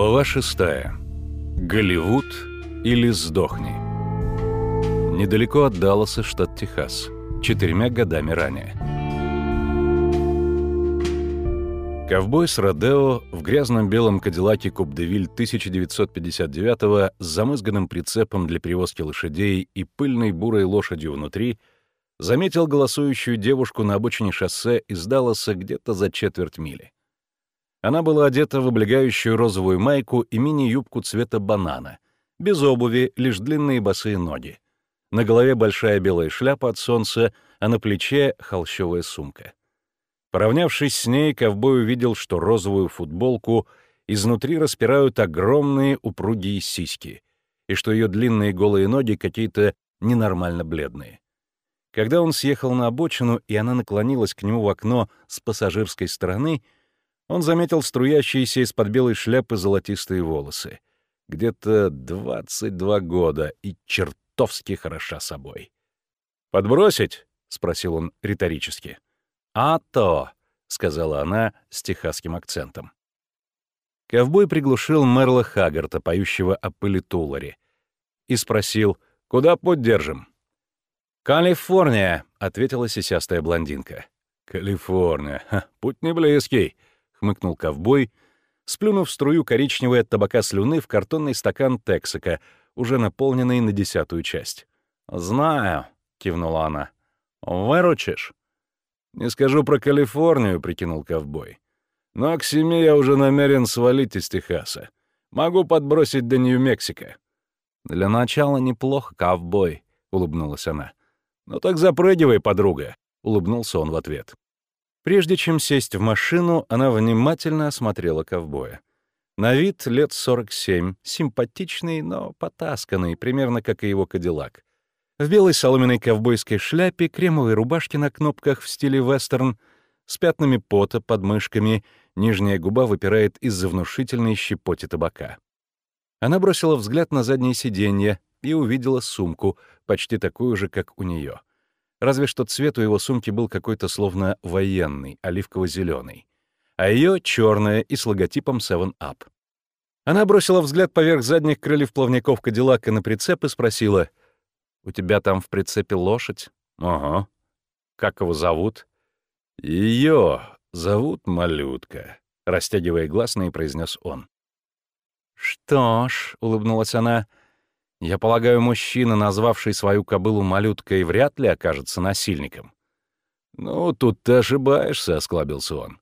Глава шестая. Голливуд или сдохни. Недалеко от Далласа, штат Техас. Четырьмя годами ранее. Ковбой с Родео в грязном белом кадиллаке Кубдевиль 1959 с замызганным прицепом для перевозки лошадей и пыльной бурой лошадью внутри заметил голосующую девушку на обочине шоссе из Далласа где-то за четверть мили. Она была одета в облегающую розовую майку и мини-юбку цвета банана, без обуви, лишь длинные босые ноги. На голове большая белая шляпа от солнца, а на плече — холщовая сумка. Поравнявшись с ней, ковбой увидел, что розовую футболку изнутри распирают огромные упругие сиськи, и что ее длинные голые ноги какие-то ненормально бледные. Когда он съехал на обочину, и она наклонилась к нему в окно с пассажирской стороны, он заметил струящиеся из-под белой шляпы золотистые волосы. Где-то 22 года и чертовски хороша собой. «Подбросить?» — спросил он риторически. «А то», — сказала она с техасским акцентом. Ковбой приглушил Мерла Хаггарта, поющего о пыли Туларе, и спросил, «Куда путь держим?» «Калифорния», — ответила сисястая блондинка. «Калифорния. Ха, путь не близкий», — хмыкнул ковбой, сплюнув струю коричневой от табака слюны в картонный стакан Тексака, уже наполненный на десятую часть. «Знаю», — кивнула она. «Выручишь?» «Не скажу про Калифорнию», — прикинул ковбой. «Но к семи я уже намерен свалить из Техаса. Могу подбросить до Нью-Мексико». «Для начала неплохо, ковбой», — улыбнулась она. «Ну так запрыгивай, подруга», — улыбнулся он в ответ. Прежде чем сесть в машину, она внимательно осмотрела ковбоя. На вид лет 47, симпатичный, но потасканный, примерно как и его кадиллак. В белой соломенной ковбойской шляпе, кремовой рубашке на кнопках в стиле вестерн, с пятнами пота под мышками, нижняя губа выпирает из-за внушительной щепоти табака. Она бросила взгляд на заднее сиденье и увидела сумку, почти такую же, как у нее. Разве что цвет у его сумки был какой-то словно военный, оливково-зеленый, а ее черная и с логотипом 7-Up. Она бросила взгляд поверх задних крыльев плавников Кадиллака на прицеп и спросила — у тебя там в прицепе лошадь? Ага. Как его зовут? Ее зовут Малютка, растягивая гласные, произнес он. Что ж, улыбнулась она, я полагаю, мужчина, назвавший свою кобылу малюткой, вряд ли окажется насильником. Ну, тут ты ошибаешься, осклабился он.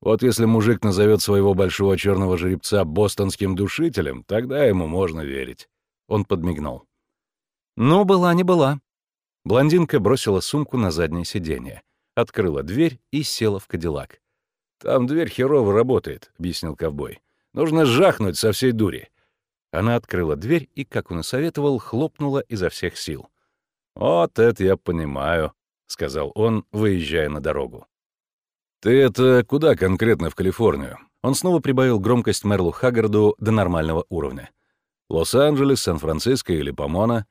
Вот если мужик назовет своего большого черного жеребца бостонским душителем, тогда ему можно верить. Он подмигнул. Но была не была. Блондинка бросила сумку на заднее сиденье, открыла дверь и села в кадиллак. «Там дверь херово работает», — объяснил ковбой. «Нужно жахнуть со всей дури». Она открыла дверь и, как он и советовал, хлопнула изо всех сил. «Вот это я понимаю», — сказал он, выезжая на дорогу. «Ты это куда конкретно в Калифорнию?» Он снова прибавил громкость Мерлу Хаггарду до нормального уровня. «Лос-Анджелес, Сан-Франциско или Помона?»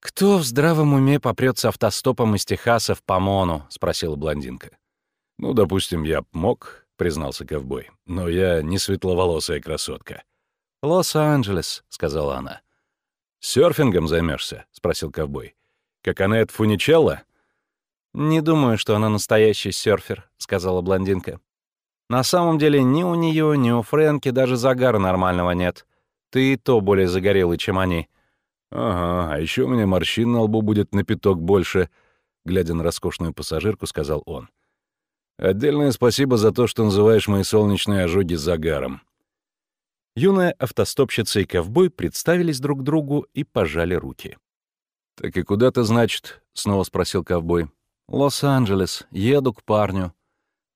«Кто в здравом уме попрется автостопом из Техаса в Помону?» — спросила блондинка. «Ну, допустим, я б мог», — признался ковбой. «Но я не светловолосая красотка». «Лос-Анджелес», — сказала она. «Сёрфингом займешься? спросил ковбой. «Как Аннет Фуничелло?» «Не думаю, что она настоящий серфер», — сказала блондинка. «На самом деле ни у нее, ни у Фрэнки даже загара нормального нет. Ты и то более загорелый, чем они. «Ага, а еще у меня морщин на лбу будет на пяток больше», — глядя на роскошную пассажирку, сказал он. «Отдельное спасибо за то, что называешь мои солнечные ожоги загаром». Юная автостопщица и ковбой представились друг другу и пожали руки. «Так и куда ты, значит?» — снова спросил ковбой. «Лос-Анджелес. Еду к парню».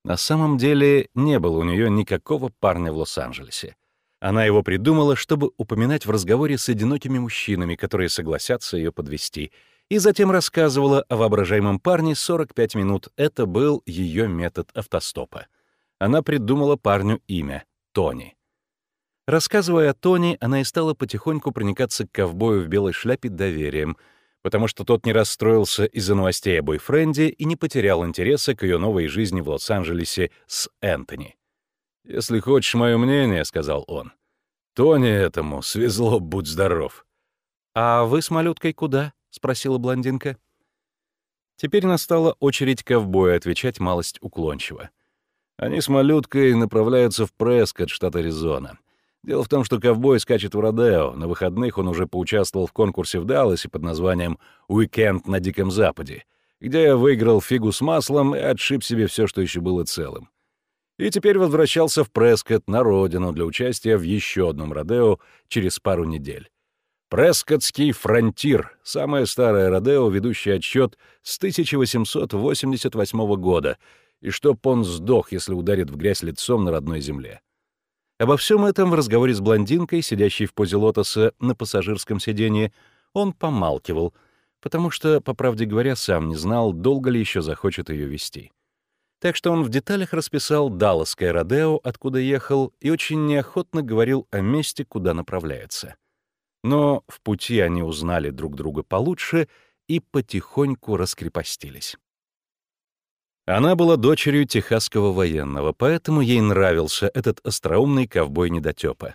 На самом деле не было у нее никакого парня в Лос-Анджелесе. Она его придумала, чтобы упоминать в разговоре с одинокими мужчинами, которые согласятся ее подвести, и затем рассказывала о воображаемом парне 45 минут. Это был ее метод автостопа. Она придумала парню имя — Тони. Рассказывая о Тони, она и стала потихоньку проникаться к ковбою в белой шляпе доверием, потому что тот не расстроился из-за новостей о бойфренде и не потерял интереса к ее новой жизни в Лос-Анджелесе с Энтони. «Если хочешь мое мнение», — сказал он, Тони этому свезло, будь здоров. «А вы с малюткой куда?» — спросила блондинка. Теперь настала очередь ковбоя отвечать малость уклончиво. Они с малюткой направляются в Прескотт, штат Аризона. Дело в том, что ковбой скачет в Родео. На выходных он уже поучаствовал в конкурсе в Далласе под названием «Уикенд на Диком Западе», где выиграл фигу с маслом и отшиб себе все, что еще было целым. И теперь возвращался в Прескотт на родину для участия в еще одном Родео через пару недель. Прескотский фронтир — самое старое Родео, ведущий отсчет с 1888 года, и чтоб он сдох, если ударит в грязь лицом на родной земле. Обо всем этом в разговоре с блондинкой, сидящей в позе лотоса на пассажирском сиденье, он помалкивал, потому что, по правде говоря, сам не знал, долго ли еще захочет ее вести. Так что он в деталях расписал Далласское Родео, откуда ехал, и очень неохотно говорил о месте, куда направляется. Но в пути они узнали друг друга получше и потихоньку раскрепостились. Она была дочерью техасского военного, поэтому ей нравился этот остроумный ковбой-недотёпа.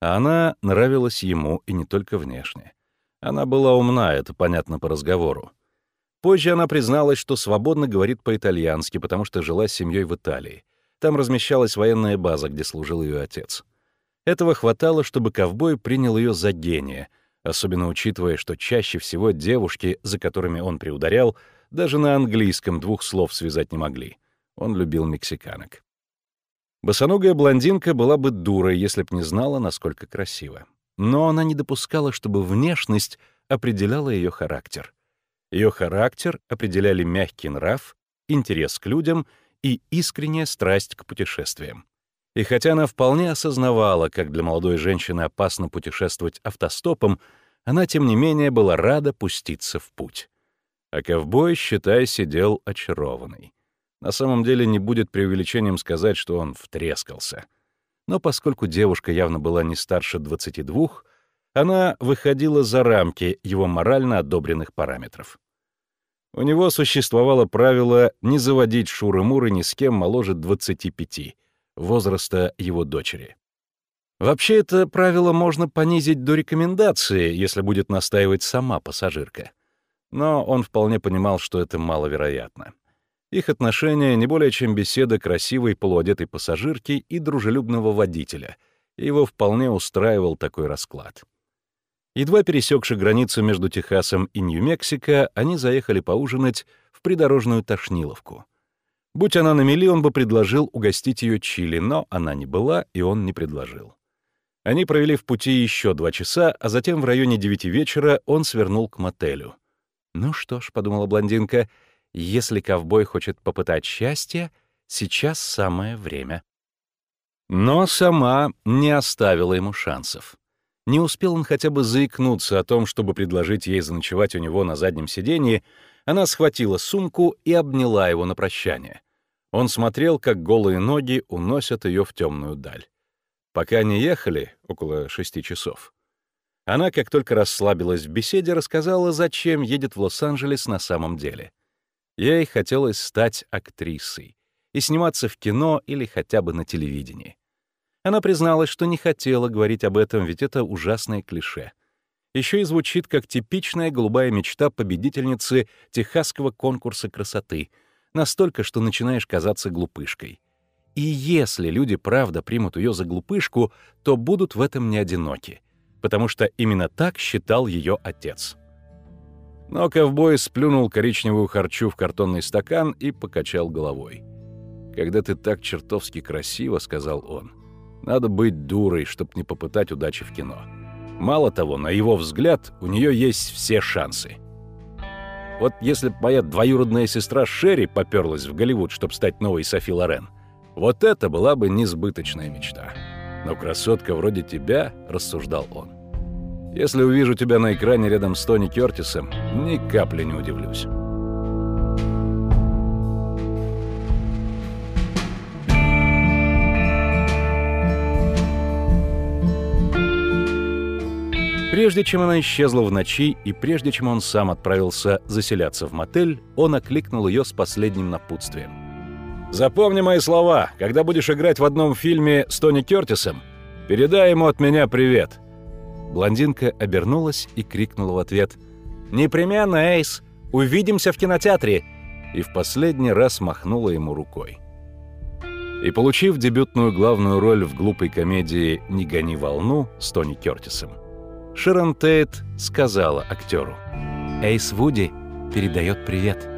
А она нравилась ему и не только внешне. Она была умна, это понятно по разговору. Позже она призналась, что свободно говорит по-итальянски, потому что жила с семьей в Италии. Там размещалась военная база, где служил ее отец. Этого хватало, чтобы ковбой принял ее за гения, особенно учитывая, что чаще всего девушки, за которыми он приударял, даже на английском двух слов связать не могли. Он любил мексиканок. Босоногая блондинка была бы дурой, если б не знала, насколько красиво. Но она не допускала, чтобы внешность определяла ее характер. Ее характер определяли мягкий нрав, интерес к людям и искренняя страсть к путешествиям. И хотя она вполне осознавала, как для молодой женщины опасно путешествовать автостопом, она, тем не менее, была рада пуститься в путь. А ковбой, считай, сидел очарованный. На самом деле не будет преувеличением сказать, что он втрескался. Но поскольку девушка явно была не старше 22, она выходила за рамки его морально одобренных параметров. У него существовало правило не заводить шуры-муры ни с кем моложе 25, возраста его дочери. Вообще это правило можно понизить до рекомендации, если будет настаивать сама пассажирка но он вполне понимал, что это маловероятно. Их отношения не более чем беседа красивой полуодетой пассажирки и дружелюбного водителя, и его вполне устраивал такой расклад. Едва пересекши границу между Техасом и Нью-Мексико, они заехали поужинать в придорожную Тошниловку. Будь она на мели, он бы предложил угостить ее чили, но она не была, и он не предложил. Они провели в пути еще два часа, а затем в районе девяти вечера он свернул к мотелю. «Ну что ж», — подумала блондинка, — «если ковбой хочет попытать счастье, сейчас самое время». Но сама не оставила ему шансов. Не успел он хотя бы заикнуться о том, чтобы предложить ей заночевать у него на заднем сиденье, она схватила сумку и обняла его на прощание. Он смотрел, как голые ноги уносят ее в темную даль. Пока они ехали, около шести часов, она, как только расслабилась в беседе, рассказала, зачем едет в Лос-Анджелес на самом деле. Ей хотелось стать актрисой и сниматься в кино или хотя бы на телевидении. Она призналась, что не хотела говорить об этом, ведь это ужасное клише. Еще и звучит как типичная голубая мечта победительницы техасского конкурса красоты, настолько, что начинаешь казаться глупышкой. И если люди правда примут ее за глупышку, то будут в этом не одиноки — потому что именно так считал ее отец. Но ковбой сплюнул коричневую харчу в картонный стакан и покачал головой. «Когда ты так чертовски красиво», — сказал он, — «надо быть дурой, чтобы не попытать удачи в кино. Мало того, на его взгляд, у нее есть все шансы. Вот если бы моя двоюродная сестра Шерри поперлась в Голливуд, чтобы стать новой Софи Лорен, вот это была бы несбыточная мечта». Но красотка вроде тебя, — рассуждал он. Если увижу тебя на экране рядом с Тони Кёртисом, ни капли не удивлюсь. Прежде чем она исчезла в ночи, и прежде чем он сам отправился заселяться в мотель, он окликнул ее с последним напутствием. Запомни мои слова. Когда будешь играть в одном фильме с Тони Кёртисом, Передай ему от меня привет». Блондинка обернулась и крикнула в ответ. «Непременно, Эйс! Увидимся в кинотеатре!» И в последний раз махнула ему рукой. И получив дебютную главную роль в глупой комедии «Не гони волну» с Тони Кёртисом, Шерон Тейт сказала актеру. «Эйс Вуди передает привет».